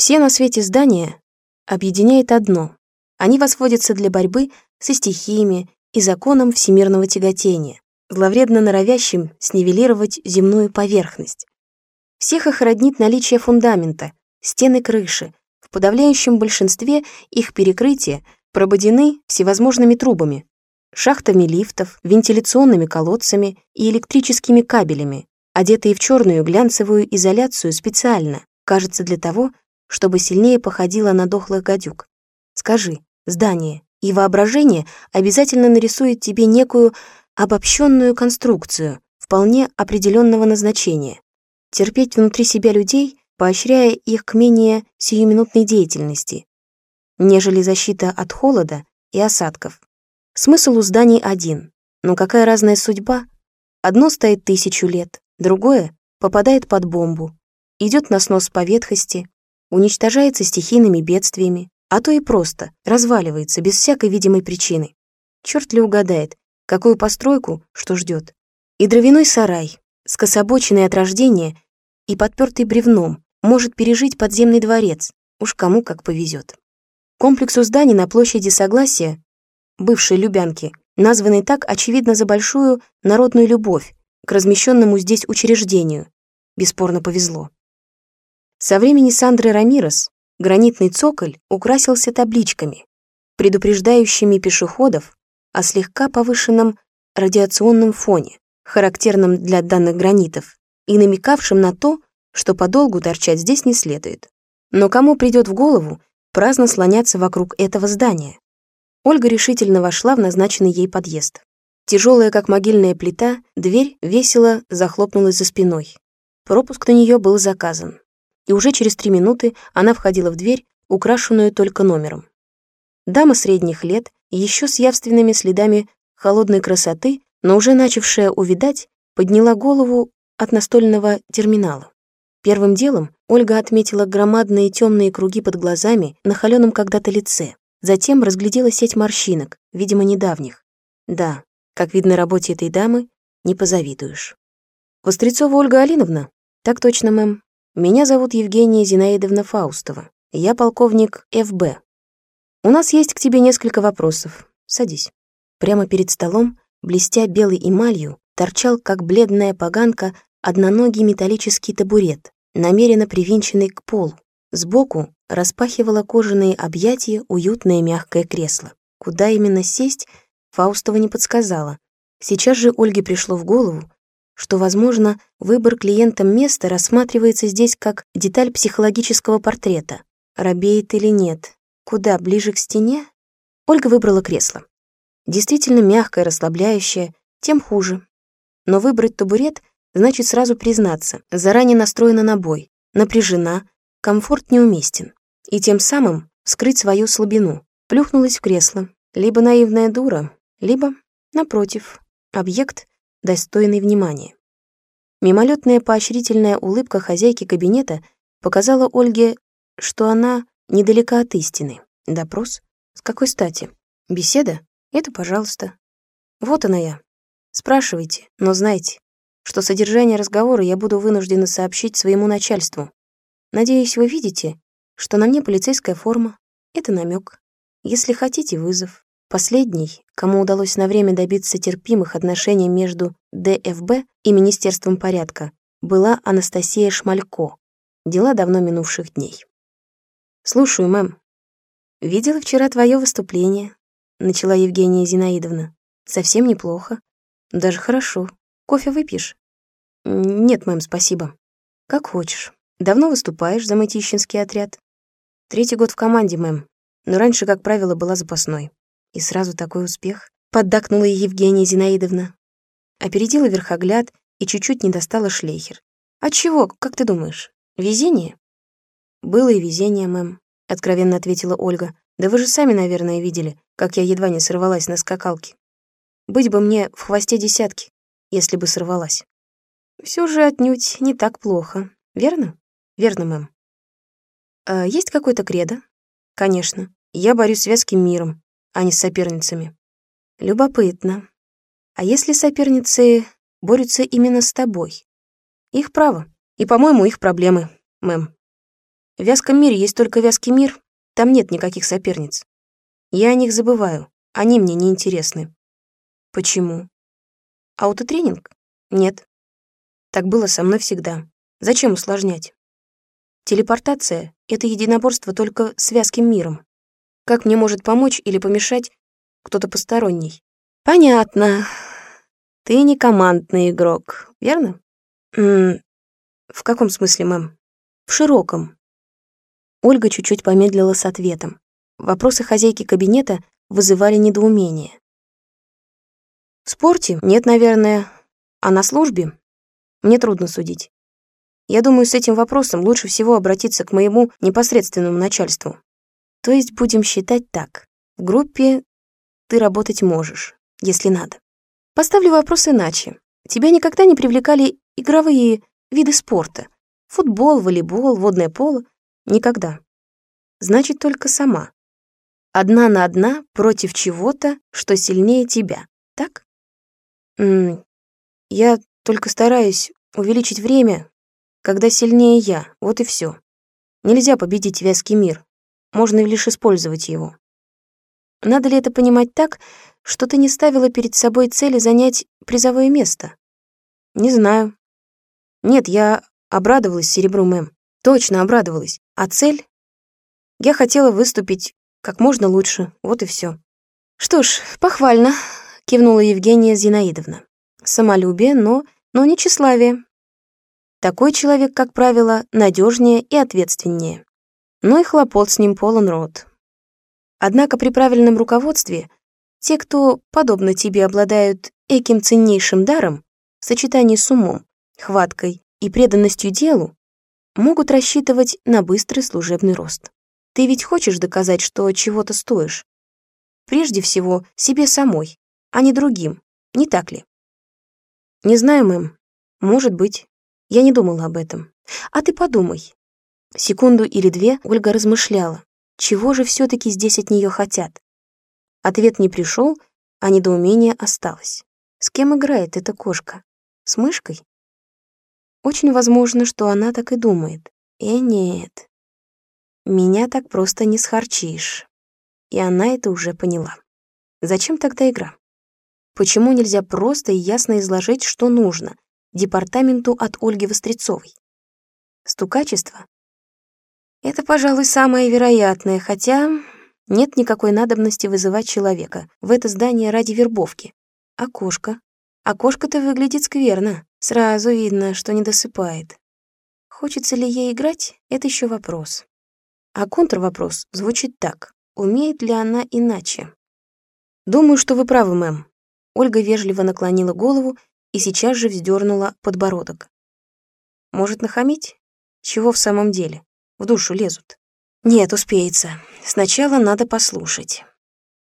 Все на свете здания объединяет одно. Они возводятся для борьбы со стихиями и законом всемирного тяготения, зловредно норовящим снивелировать земную поверхность. Всех их роднит наличие фундамента, стены крыши, в подавляющем большинстве их перекрытия прободены всевозможными трубами, шахтами лифтов, вентиляционными колодцами и электрическими кабелями, одетые в черную глянцевую изоляцию специально, кажется, для того, чтобы сильнее походило на дохлых гадюк. Скажи, здание и воображение обязательно нарисует тебе некую обобщенную конструкцию вполне определенного назначения. Терпеть внутри себя людей, поощряя их к менее сиюминутной деятельности, нежели защита от холода и осадков. Смысл у зданий один, но какая разная судьба. Одно стоит тысячу лет, другое попадает под бомбу, идет на снос по ветхости, уничтожается стихийными бедствиями, а то и просто разваливается без всякой видимой причины. Черт ли угадает, какую постройку, что ждет. И дровяной сарай, скособоченный от рождения и подпертый бревном, может пережить подземный дворец, уж кому как повезет. Комплексу зданий на площади Согласия, бывшей Любянки, названный так, очевидно, за большую народную любовь к размещенному здесь учреждению, бесспорно повезло. Со времени Сандры Рамирес гранитный цоколь украсился табличками, предупреждающими пешеходов о слегка повышенном радиационном фоне, характерном для данных гранитов, и намекавшим на то, что подолгу торчать здесь не следует. Но кому придет в голову праздно слоняться вокруг этого здания? Ольга решительно вошла в назначенный ей подъезд. Тяжелая, как могильная плита, дверь весело захлопнулась за спиной. Пропуск на нее был заказан. И уже через три минуты она входила в дверь, украшенную только номером. Дама средних лет, еще с явственными следами холодной красоты, но уже начавшая увидать, подняла голову от настольного терминала. Первым делом Ольга отметила громадные темные круги под глазами на холеном когда-то лице. Затем разглядела сеть морщинок, видимо, недавних. Да, как видно работе этой дамы, не позавидуешь. Вострецова Ольга Алиновна? Так точно, мэм. Меня зовут Евгения Зинаидовна Фаустова. Я полковник ФБ. У нас есть к тебе несколько вопросов. Садись. Прямо перед столом, блестя белой эмалью, торчал, как бледная поганка, одноногий металлический табурет, намеренно привинченный к полу. Сбоку распахивало кожаные объятия уютное мягкое кресло. Куда именно сесть, Фаустова не подсказала. Сейчас же Ольге пришло в голову, что, возможно, выбор клиентам места рассматривается здесь как деталь психологического портрета. Робеет или нет? Куда, ближе к стене? Ольга выбрала кресло. Действительно мягкое, расслабляющее, тем хуже. Но выбрать табурет значит сразу признаться, заранее настроена на бой, напряжена, комфорт неуместен. И тем самым скрыть свою слабину. Плюхнулась в кресло. Либо наивная дура, либо, напротив, объект, достойный внимания. Мимолетная поощрительная улыбка хозяйки кабинета показала Ольге, что она недалека от истины. Допрос? С какой стати? Беседа? Это пожалуйста. Вот она я. Спрашивайте, но знайте, что содержание разговора я буду вынуждена сообщить своему начальству. Надеюсь, вы видите, что на мне полицейская форма. Это намек. Если хотите, вызов. Последний, кому удалось на время добиться терпимых отношений между ДФБ и Министерством порядка, была Анастасия Шмалько. Дела давно минувших дней. «Слушаю, мэм». «Видела вчера твое выступление», — начала Евгения Зинаидовна. «Совсем неплохо. Даже хорошо. Кофе выпьешь?» «Нет, мэм, спасибо». «Как хочешь. Давно выступаешь за Мытищинский отряд?» «Третий год в команде, мэм. Но раньше, как правило, была запасной». «И сразу такой успех?» — поддакнула Евгения Зинаидовна. Опередила верхогляд и чуть-чуть не достала шлейхер. «А чего, как ты думаешь? Везение?» «Было и везение, мэм», — откровенно ответила Ольга. «Да вы же сами, наверное, видели, как я едва не сорвалась на скакалке. Быть бы мне в хвосте десятки, если бы сорвалась. Все же отнюдь не так плохо, верно? Верно, мэм. А есть какой-то кредо? Конечно. Я борюсь с вязким миром, а не с соперницами. Любопытно. А если соперницы борются именно с тобой? Их право. И, по-моему, их проблемы, мэм. В вязком мире есть только вязкий мир, там нет никаких соперниц. Я о них забываю, они мне не интересны. Почему? Аутотренинг? Нет. Так было со мной всегда. Зачем усложнять? Телепортация — это единоборство только с вязким миром. Как мне может помочь или помешать кто-то посторонний? Понятно. Ты не командный игрок, верно? М в каком смысле, мэм? В широком. Ольга чуть-чуть помедлила с ответом. Вопросы хозяйки кабинета вызывали недоумение. В спорте? Нет, наверное. А на службе? Мне трудно судить. Я думаю, с этим вопросом лучше всего обратиться к моему непосредственному начальству. То есть будем считать так. В группе ты работать можешь, если надо. Поставлю вопрос иначе. Тебя никогда не привлекали игровые виды спорта? Футбол, волейбол, водное поло? Никогда. Значит, только сама. Одна на одна против чего-то, что сильнее тебя, так? М -м, я только стараюсь увеличить время, когда сильнее я, вот и все. Нельзя победить вязкий мир, можно лишь использовать его. Надо ли это понимать так, что ты не ставила перед собой цели занять призовое место? Не знаю. Нет, я обрадовалась серебру мэм. Точно обрадовалась. А цель? Я хотела выступить как можно лучше, вот и все. Что ж, похвально, кивнула Евгения Зинаидовна. Самолюбие, но, но не тщеславие. Такой человек, как правило, надежнее и ответственнее. Но и хлопот с ним полон рот. Однако при правильном руководстве те, кто, подобно тебе, обладают эким ценнейшим даром в сочетании с умом, хваткой и преданностью делу, могут рассчитывать на быстрый служебный рост. Ты ведь хочешь доказать, что чего-то стоишь? Прежде всего, себе самой, а не другим, не так ли? Не знаю, мэм. Может быть. Я не думала об этом. А ты подумай. Секунду или две Ольга размышляла. Чего же все таки здесь от нее хотят? Ответ не пришел, а недоумение осталось. С кем играет эта кошка? С мышкой? Очень возможно, что она так и думает. Э, нет. Меня так просто не схарчишь. И она это уже поняла. Зачем тогда игра? Почему нельзя просто и ясно изложить, что нужно, департаменту от Ольги Вострецовой? Стукачество? Это, пожалуй, самое вероятное, хотя нет никакой надобности вызывать человека в это здание ради вербовки. Кошка? А кошка-то выглядит скверно. Сразу видно, что не досыпает. Хочется ли ей играть, это еще вопрос. А контрвопрос звучит так. Умеет ли она иначе? Думаю, что вы правы, мэм. Ольга вежливо наклонила голову и сейчас же вздернула подбородок. Может, нахамить? Чего в самом деле? В душу лезут. Нет, успеется. Сначала надо послушать.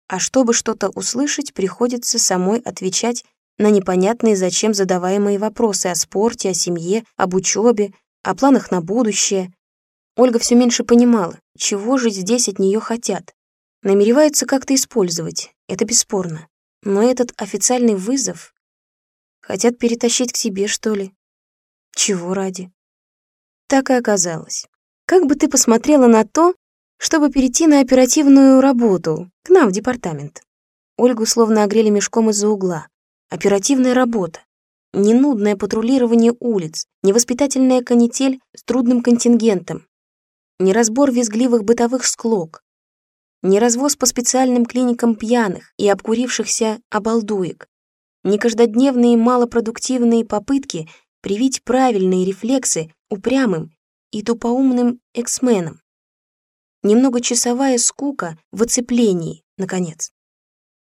А чтобы что-то услышать, приходится самой отвечать на непонятные зачем задаваемые вопросы о спорте, о семье, об учебе, о планах на будущее. Ольга все меньше понимала, чего же здесь от нее хотят. Намереваются как-то использовать, это бесспорно. Но этот официальный вызов... Хотят перетащить к себе, что ли? Чего ради? Так и оказалось. Как бы ты посмотрела на то, чтобы перейти на оперативную работу, к нам в департамент? Ольгу словно огрели мешком из-за угла. Оперативная работа. Не нудное патрулирование улиц, не воспитательная канитель с трудным контингентом, не разбор визгливых бытовых склок, не развоз по специальным клиникам пьяных и обкурившихся обалдуек, не каждодневные малопродуктивные попытки привить правильные рефлексы упрямым и тупоумным эксменам. Немногочасовая скука в оцеплении, наконец.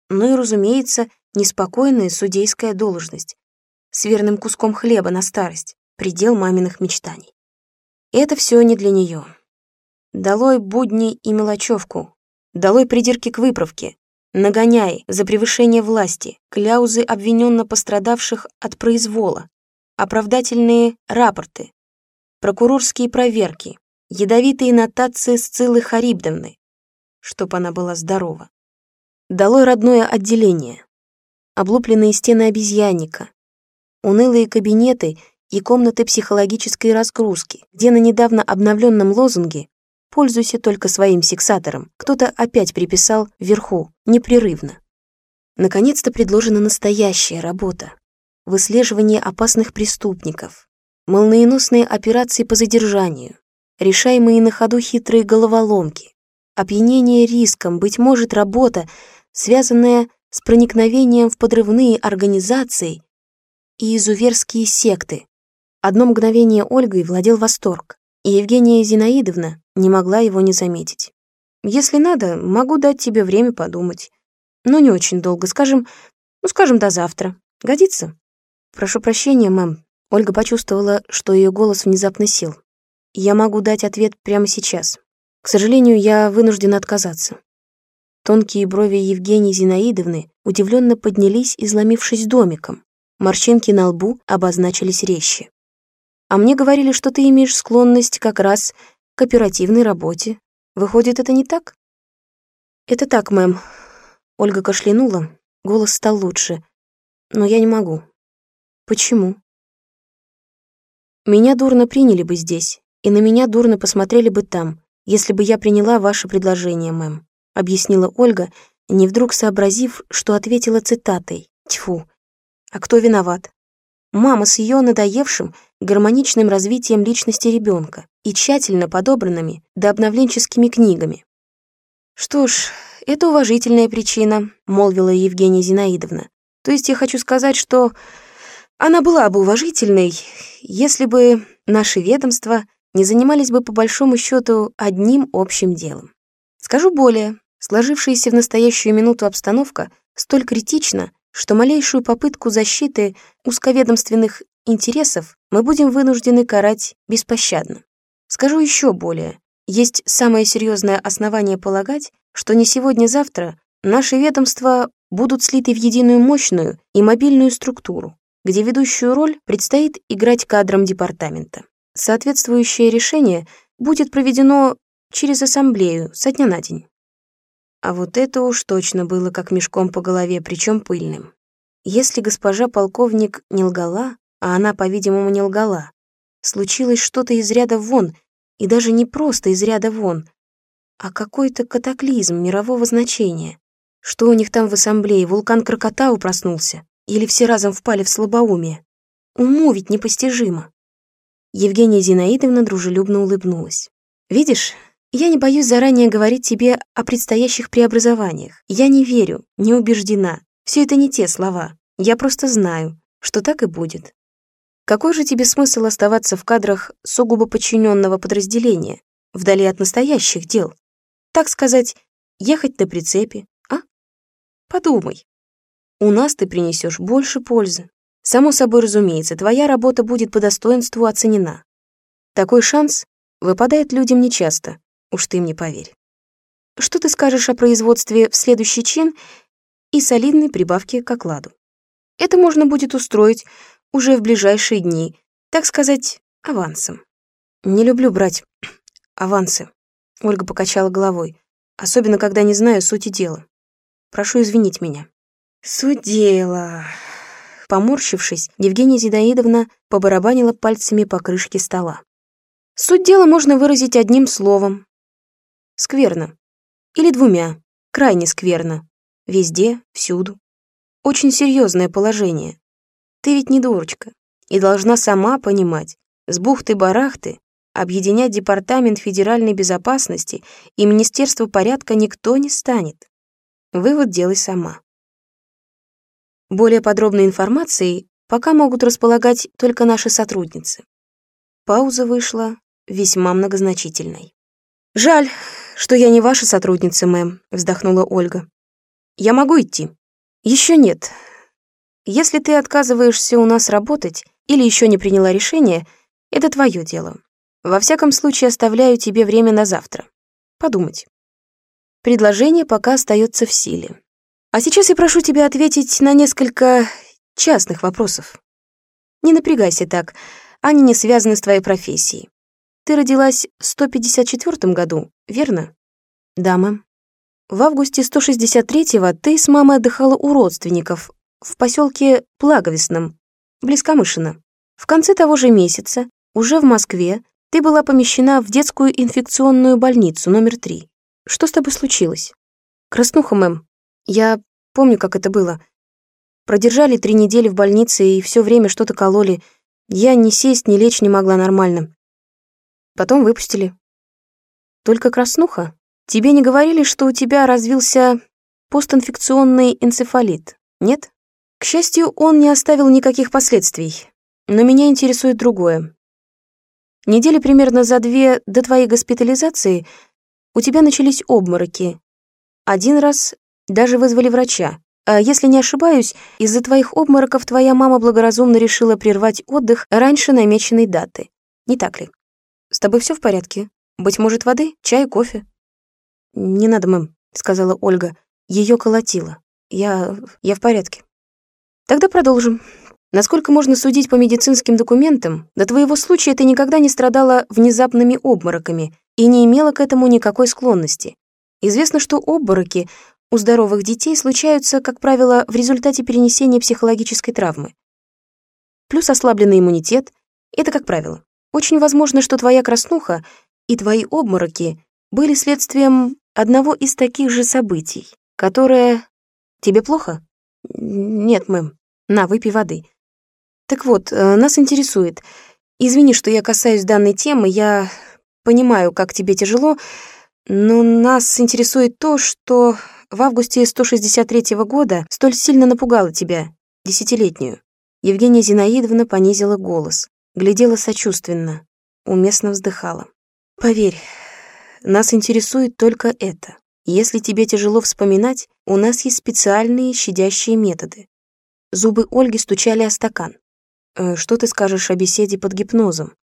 Ну и, разумеется, неспокойная судейская должность с верным куском хлеба на старость, предел маминых мечтаний. Это все не для нее. Долой будни и мелочевку, Долой придирки к выправке, нагоняй за превышение власти, кляузы обвиненно пострадавших от произвола, оправдательные рапорты, прокурорские проверки, ядовитые нотации Сциллы Харибдовны, чтоб она была здорова. Долой родное отделение, облупленные стены обезьянника, унылые кабинеты и комнаты психологической разгрузки, где на недавно обновленном лозунге пользуйся только своим сексатором. Кто-то опять приписал вверху, непрерывно. Наконец-то предложена настоящая работа. Выслеживание опасных преступников, молниеносные операции по задержанию, решаемые на ходу хитрые головоломки, опьянение риском, быть может, работа, связанная с проникновением в подрывные организации и изуверские секты. Одно мгновение Ольгой владел восторг, и Евгения Зинаидовна не могла его не заметить. «Если надо, могу дать тебе время подумать. Но не очень долго, скажем, ну, скажем, до завтра. Годится?» «Прошу прощения, мэм». Ольга почувствовала, что ее голос внезапно сел. «Я могу дать ответ прямо сейчас. К сожалению, я вынуждена отказаться». Тонкие брови Евгении Зинаидовны удивленно поднялись, изломившись домиком. Морщинки на лбу обозначились резче. «А мне говорили, что ты имеешь склонность как раз к оперативной работе. Выходит, это не так?» «Это так, мэм». Ольга кашлянула, голос стал лучше. «Но я не могу. Почему? Меня дурно приняли бы здесь, и на меня дурно посмотрели бы там, если бы я приняла ваше предложение, мэм, объяснила Ольга, не вдруг сообразив, что ответила цитатой. Тьфу. А кто виноват? Мама с ее надоевшим, гармоничным развитием личности ребенка и тщательно подобранными до обновленческими книгами. «Что ж, это уважительная причина», — молвила Евгения Зинаидовна. «То есть я хочу сказать, что она была бы уважительной, если бы наши ведомства не занимались бы по большому счету одним общим делом. Скажу более, сложившаяся в настоящую минуту обстановка столь критична, что малейшую попытку защиты узковедомственных интересов мы будем вынуждены карать беспощадно. Скажу еще более, есть самое серьезное основание полагать, что не сегодня-завтра наши ведомства будут слиты в единую мощную и мобильную структуру, где ведущую роль предстоит играть кадрам департамента. Соответствующее решение будет проведено через ассамблею со дня на день. А вот это уж точно было как мешком по голове, причем пыльным. Если госпожа полковник не лгала, а она, по-видимому, не лгала, случилось что-то из ряда вон, и даже не просто из ряда вон, а какой-то катаклизм мирового значения. Что у них там в ассамблее, вулкан Крокотау проснулся? Или все разом впали в слабоумие? Уму ведь непостижимо. Евгения Зинаидовна дружелюбно улыбнулась. «Видишь, я не боюсь заранее говорить тебе о предстоящих преобразованиях. Я не верю, не убеждена. Все это не те слова. Я просто знаю, что так и будет. Какой же тебе смысл оставаться в кадрах сугубо подчиненного подразделения, вдали от настоящих дел? Так сказать, ехать на прицепе, а? Подумай. У нас ты принесешь больше пользы. Само собой разумеется, твоя работа будет по достоинству оценена. Такой шанс выпадает людям нечасто, уж ты мне поверь. Что ты скажешь о производстве в следующий чин и солидной прибавке к окладу? Это можно будет устроить уже в ближайшие дни, так сказать, авансом. Не люблю брать авансы, Ольга покачала головой, особенно когда не знаю сути дела. Прошу извинить меня. Суть дела. Поморщившись, Евгения Зинаидовна побарабанила пальцами по крышке стола. Суть дела можно выразить одним словом. Скверно. Или двумя. Крайне скверно. Везде, всюду. Очень серьезное положение. Ты ведь не дурочка и должна сама понимать, с бухты-барахты объединять Департамент федеральной безопасности и Министерство порядка никто не станет. Вывод делай сама. Более подробной информацией пока могут располагать только наши сотрудницы. Пауза вышла весьма многозначительной. «Жаль, что я не ваша сотрудница, мэм», — вздохнула Ольга. «Я могу идти?» «Еще нет. Если ты отказываешься у нас работать или еще не приняла решение, это твое дело. Во всяком случае, оставляю тебе время на завтра. Подумать». Предложение пока остается в силе. А сейчас я прошу тебя ответить на несколько частных вопросов. Не напрягайся так, они не связаны с твоей профессией. Ты родилась в 154 году, верно? Да, мэм. В августе 163-го ты с мамой отдыхала у родственников в поселке Благовестном, близ Камышина. В конце того же месяца, уже в Москве, Ты была помещена в детскую инфекционную больницу номер три. Что с тобой случилось? Краснуха, мэм. Я помню, как это было. Продержали три недели в больнице и все время что-то кололи. Я ни сесть, ни лечь не могла нормально. Потом выпустили. Только краснуха? Тебе не говорили, что у тебя развился постинфекционный энцефалит, нет? К счастью, он не оставил никаких последствий. Но меня интересует другое. Недели примерно за две до твоей госпитализации у тебя начались обмороки. Один раз даже вызвали врача. А если не ошибаюсь, из-за твоих обмороков твоя мама благоразумно решила прервать отдых раньше намеченной даты. Не так ли? С тобой все в порядке? Быть может, воды, чай, кофе? Не надо, мэм, сказала Ольга. Ее колотило. Я... я в порядке. Тогда продолжим. Насколько можно судить по медицинским документам, до твоего случая ты никогда не страдала внезапными обмороками и не имела к этому никакой склонности. Известно, что обмороки у здоровых детей случаются, как правило, в результате перенесения психологической травмы. Плюс ослабленный иммунитет — это как правило. Очень возможно, что твоя краснуха и твои обмороки были следствием одного из таких же событий, которое... Тебе плохо? Нет, мэм. На, выпей воды. Так вот, э, нас интересует. Извини, что я касаюсь данной темы, я понимаю, как тебе тяжело, но нас интересует то, что в августе 163 года столь сильно напугало тебя, десятилетнюю. Евгения Зинаидовна понизила голос, глядела сочувственно, уместно вздыхала. Поверь, нас интересует только это. Если тебе тяжело вспоминать, у нас есть специальные щадящие методы. Зубы Ольги стучали о стакан. Э, что ты скажешь о беседе под гипнозом?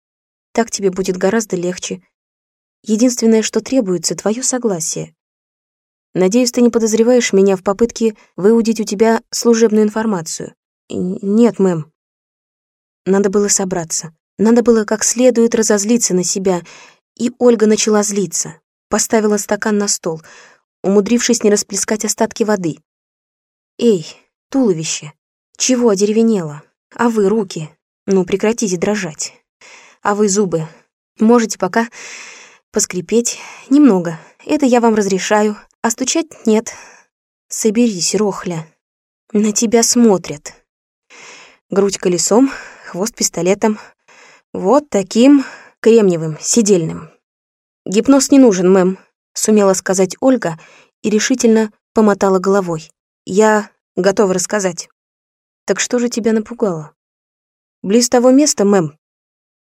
Так тебе будет гораздо легче. Единственное, что требуется, твое согласие. Надеюсь, ты не подозреваешь меня в попытке выудить у тебя служебную информацию. Нет, мэм. Надо было собраться. Надо было как следует разозлиться на себя. И Ольга начала злиться. Поставила стакан на стол, умудрившись не расплескать остатки воды. «Эй, туловище, чего одеревенело?» А вы руки? Ну, прекратите дрожать. А вы зубы? Можете пока поскрипеть немного. Это я вам разрешаю. А стучать нет. Соберись, Рохля. На тебя смотрят. Грудь колесом, хвост пистолетом. Вот таким кремниевым, сидельным. Гипноз не нужен, мэм, сумела сказать Ольга и решительно помотала головой. Я готова рассказать. Так что же тебя напугало? Близ того места, мэм,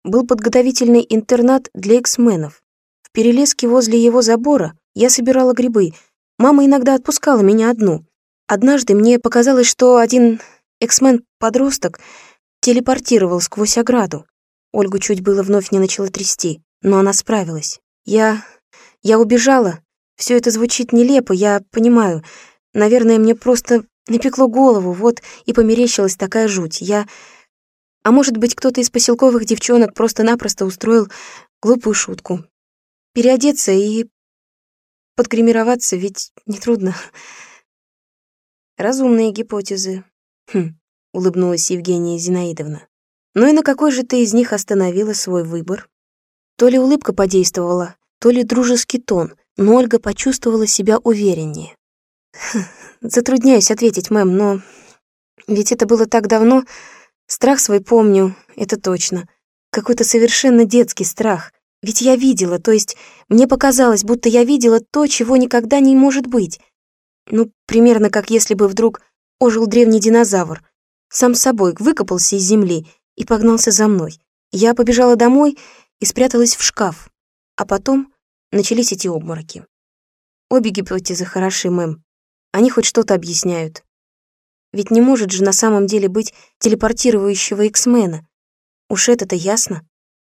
был подготовительный интернат для эксменов. В перелеске возле его забора я собирала грибы. Мама иногда отпускала меня одну. Однажды мне показалось, что один эксмен-подросток телепортировал сквозь ограду. Ольгу чуть было вновь не начала трясти, но она справилась. Я... я убежала. Все это звучит нелепо, я понимаю. Наверное, мне просто Напекло голову, вот и померещилась такая жуть. Я... А может быть, кто-то из поселковых девчонок просто-напросто устроил глупую шутку. Переодеться и подгримироваться ведь нетрудно. Разумные гипотезы. Хм, улыбнулась Евгения Зинаидовна. Ну и на какой же ты из них остановила свой выбор? То ли улыбка подействовала, то ли дружеский тон, но Ольга почувствовала себя увереннее. Затрудняюсь ответить, мэм, но... Ведь это было так давно. Страх свой помню, это точно. Какой-то совершенно детский страх. Ведь я видела, то есть мне показалось, будто я видела то, чего никогда не может быть. Ну, примерно как если бы вдруг ожил древний динозавр. Сам собой выкопался из земли и погнался за мной. Я побежала домой и спряталась в шкаф. А потом начались эти обмороки. Обе гипотезы хороши, мэм. Они хоть что-то объясняют. Ведь не может же на самом деле быть телепортирующего X-мена. Уж это-то ясно.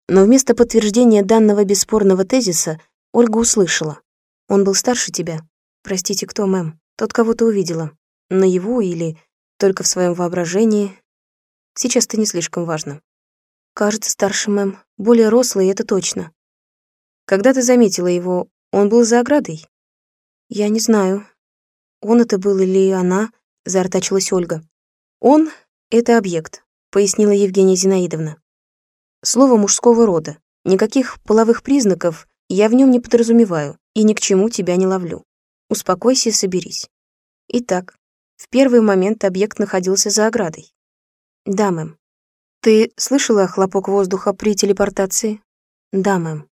Но вместо подтверждения данного бесспорного тезиса Ольга услышала. Он был старше тебя. Простите, кто, мэм? Тот, кого ты увидела. Наяву или только в своем воображении. Сейчас это не слишком важно. Кажется, старше, мэм. Более рослый, это точно. Когда ты заметила его, он был за оградой? Я не знаю. «Он это был или она?» — заортачилась Ольга. «Он — это объект», — пояснила Евгения Зинаидовна. «Слово мужского рода. Никаких половых признаков я в нем не подразумеваю и ни к чему тебя не ловлю. Успокойся и соберись. Итак, в первый момент объект находился за оградой. Да, мэм. Ты слышала хлопок воздуха при телепортации? Да, мэм.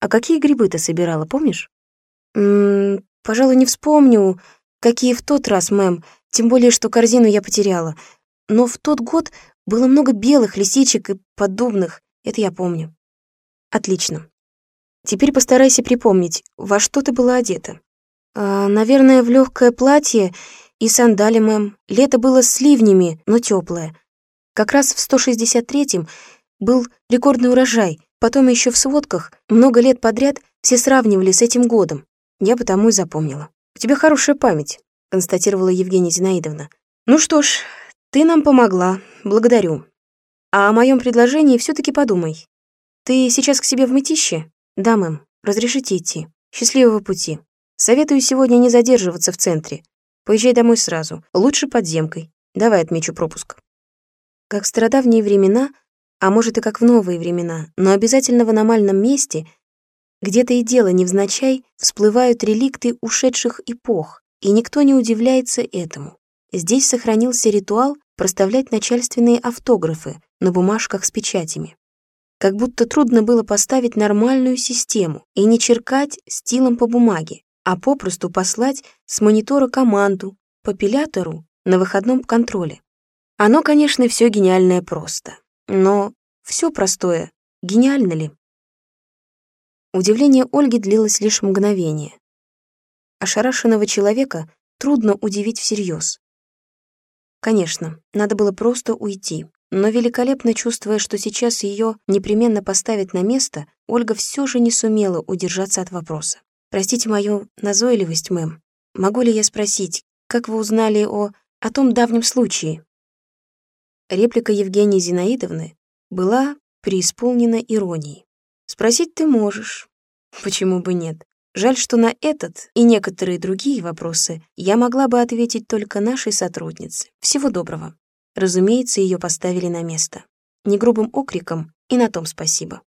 А какие грибы ты собирала, помнишь? Ммм, пожалуй, не вспомню, какие в тот раз, мэм, тем более, что корзину я потеряла. Но в тот год было много белых лисичек и подобных, это я помню. Отлично. Теперь постарайся припомнить, во что ты была одета. А, наверное, в легкое платье и сандали, мэм. Лето было с ливнями, но теплое. Как раз в 163-м был рекордный урожай. Потом еще в сводках много лет подряд все сравнивали с этим годом. Я потому и запомнила. «У тебя хорошая память», — констатировала Евгения Зинаидовна. «Ну что ж, ты нам помогла. Благодарю. А о моем предложении все таки подумай. Ты сейчас к себе в мытище? Да, мэм. Разрешите идти. Счастливого пути. Советую сегодня не задерживаться в центре. Поезжай домой сразу. Лучше подземкой. Давай отмечу пропуск. Как в стародавние времена, а может и как в новые времена, но обязательно в аномальном месте, где-то и дело невзначай, всплывают реликты ушедших эпох, и никто не удивляется этому. Здесь сохранился ритуал проставлять начальственные автографы на бумажках с печатями. Как будто трудно было поставить нормальную систему и не черкать стилом по бумаге, а попросту послать с монитора команду по пилятору на выходном контроле. Оно, конечно, все гениальное просто. Но все простое, гениально ли? Удивление Ольги длилось лишь мгновение. Ошарашенного человека трудно удивить всерьез. Конечно, надо было просто уйти. Но великолепно чувствуя, что сейчас ее непременно поставят на место, Ольга все же не сумела удержаться от вопроса. «Простите мою назойливость, мэм. Могу ли я спросить, как вы узнали о... о том давнем случае?» Реплика Евгении Зинаидовны была преисполнена иронией. «Спросить ты можешь. Почему бы нет? Жаль, что на этот и некоторые другие вопросы я могла бы ответить только нашей сотруднице. Всего доброго. Разумеется, ее поставили на место. Не грубым окриком, и на том спасибо.